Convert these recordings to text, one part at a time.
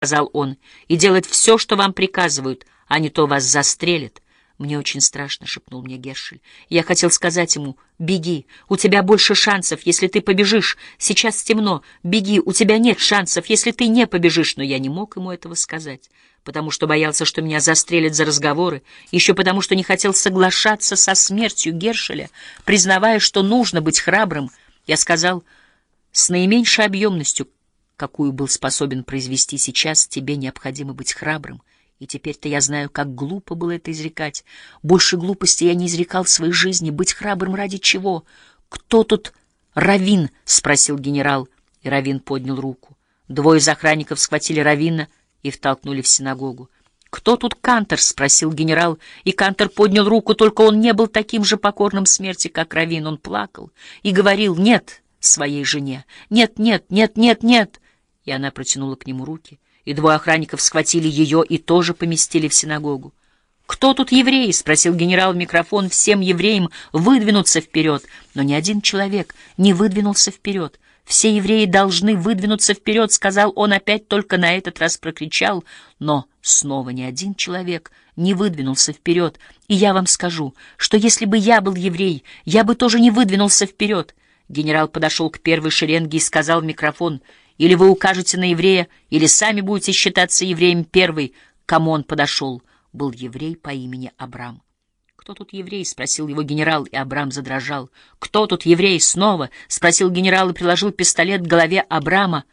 сказал он, — «и делать все, что вам приказывают, а не то вас застрелят». «Мне очень страшно», — шепнул мне Гершель. Я хотел сказать ему, «Беги, у тебя больше шансов, если ты побежишь. Сейчас темно. Беги, у тебя нет шансов, если ты не побежишь». Но я не мог ему этого сказать, потому что боялся, что меня застрелят за разговоры, еще потому что не хотел соглашаться со смертью Гершеля, признавая, что нужно быть храбрым. Я сказал с наименьшей объемностью, какую был способен произвести сейчас, тебе необходимо быть храбрым. И теперь-то я знаю, как глупо было это изрекать. Больше глупости я не изрекал в своей жизни. Быть храбрым ради чего? Кто тут Равин? — спросил генерал. И Равин поднял руку. Двое из охранников схватили Равина и втолкнули в синагогу. «Кто тут Кантер?» — спросил генерал, и Кантер поднял руку, только он не был таким же покорным смерти, как Равин. Он плакал и говорил «нет» своей жене. «Нет, нет, нет, нет, нет!» И она протянула к нему руки, и двое охранников схватили ее и тоже поместили в синагогу. «Кто тут евреи?» — спросил генерал в микрофон. «Всем евреям выдвинуться вперед». Но ни один человек не выдвинулся вперед. «Все евреи должны выдвинуться вперед», — сказал он опять, только на этот раз прокричал. Но снова ни один человек не выдвинулся вперед. И я вам скажу, что если бы я был еврей, я бы тоже не выдвинулся вперед. Генерал подошел к первой шеренге и сказал в микрофон — или вы укажете на еврея, или сами будете считаться евреем первый, кому он подошел. Был еврей по имени Абрам. «Кто тут еврей?» — спросил его генерал, и Абрам задрожал. «Кто тут еврей?» — снова спросил генерал и приложил пистолет к голове Абрама.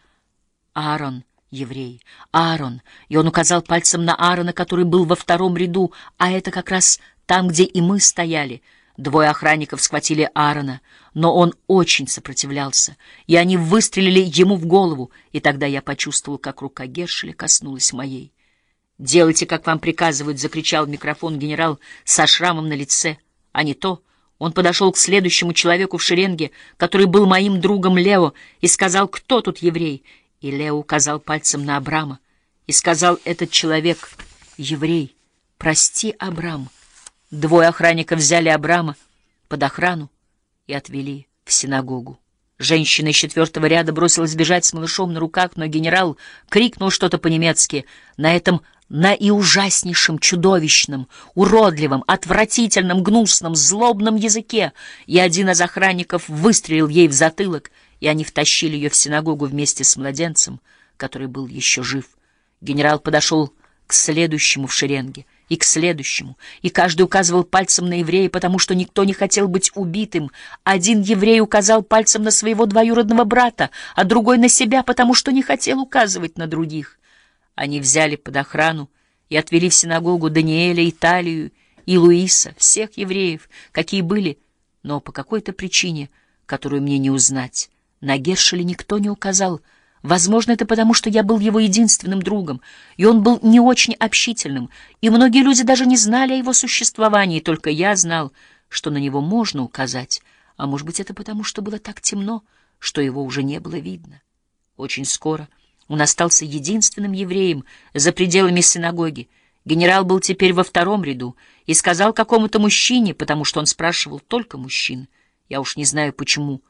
«Аарон, еврей, Аарон!» И он указал пальцем на Аарона, который был во втором ряду, а это как раз там, где и мы стояли — Двое охранников схватили Аарона, но он очень сопротивлялся, и они выстрелили ему в голову, и тогда я почувствовал, как рука Гершеля коснулась моей. «Делайте, как вам приказывают!» — закричал в микрофон генерал со шрамом на лице. А не то. Он подошел к следующему человеку в шеренге, который был моим другом Лео, и сказал, кто тут еврей? И Лео указал пальцем на Абрама, и сказал этот человек, еврей, прости, Абрам, Двое охранников взяли Абрама под охрану и отвели в синагогу. Женщина из четвертого ряда бросилась бежать с малышом на руках, но генерал крикнул что-то по-немецки. На этом наиужаснейшем, чудовищном, уродливом, отвратительном, гнусном, злобном языке, и один из охранников выстрелил ей в затылок, и они втащили ее в синагогу вместе с младенцем, который был еще жив. Генерал подошел к следующему в шеренге — и к следующему, и каждый указывал пальцем на еврея, потому что никто не хотел быть убитым. Один еврей указал пальцем на своего двоюродного брата, а другой на себя, потому что не хотел указывать на других. Они взяли под охрану и отвели в синагогу Даниэля, Италию и Луиса, всех евреев, какие были, но по какой-то причине, которую мне не узнать. На Гершеле никто не указал — Возможно, это потому, что я был его единственным другом, и он был не очень общительным, и многие люди даже не знали о его существовании, только я знал, что на него можно указать, а может быть, это потому, что было так темно, что его уже не было видно. Очень скоро он остался единственным евреем за пределами синагоги. Генерал был теперь во втором ряду и сказал какому-то мужчине, потому что он спрашивал только мужчин, я уж не знаю почему,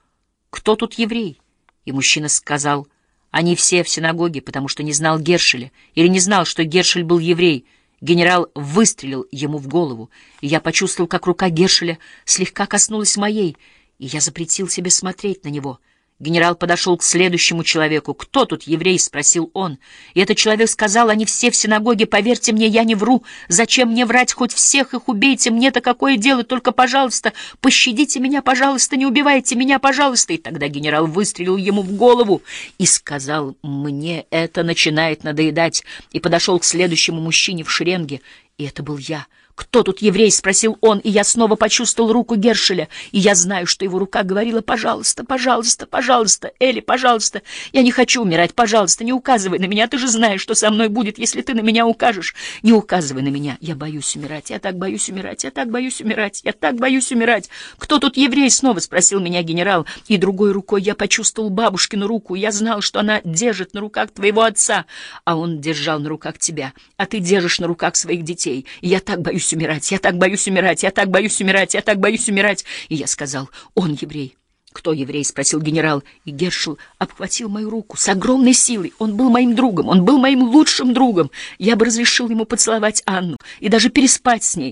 кто тут еврей, и мужчина сказал — они все в синагоге, потому что не знал Гершеля, или не знал, что Гершель был еврей. Генерал выстрелил ему в голову, и я почувствовал, как рука Гершеля слегка коснулась моей, и я запретил себе смотреть на него — Генерал подошел к следующему человеку. «Кто тут еврей?» — спросил он. И этот человек сказал, «Они все в синагоге, поверьте мне, я не вру. Зачем мне врать? Хоть всех их убейте, мне-то какое дело? Только, пожалуйста, пощадите меня, пожалуйста, не убивайте меня, пожалуйста». И тогда генерал выстрелил ему в голову и сказал, «Мне это начинает надоедать». И подошел к следующему мужчине в шеренге, и это был я. «Кто тут еврей?» — спросил он, и я снова почувствовал руку Гершеля, и я знаю, что его рука говорила «Пожалуйста, пожалуйста, пожалуйста, Элли, пожалуйста, я не хочу умирать, пожалуйста, не указывай на меня, ты же знаешь, что со мной будет, если ты на меня укажешь. Не указывай на меня, я боюсь умирать, я так боюсь умирать, я так боюсь умирать, я так боюсь умирать. Кто тут еврей?» — снова спросил меня генерал, и другой рукой я почувствовал бабушкину руку, я знал, что она держит на руках твоего отца, а он держал на руках тебя, а ты держишь на руках своих детей, и я так боюсь умирать, я так боюсь умирать, я так боюсь умирать, я так боюсь умирать. И я сказал, он еврей. «Кто еврей?» — спросил генерал, и Гершел обхватил мою руку с огромной силой. Он был моим другом, он был моим лучшим другом. Я бы разрешил ему поцеловать Анну и даже переспать с ней,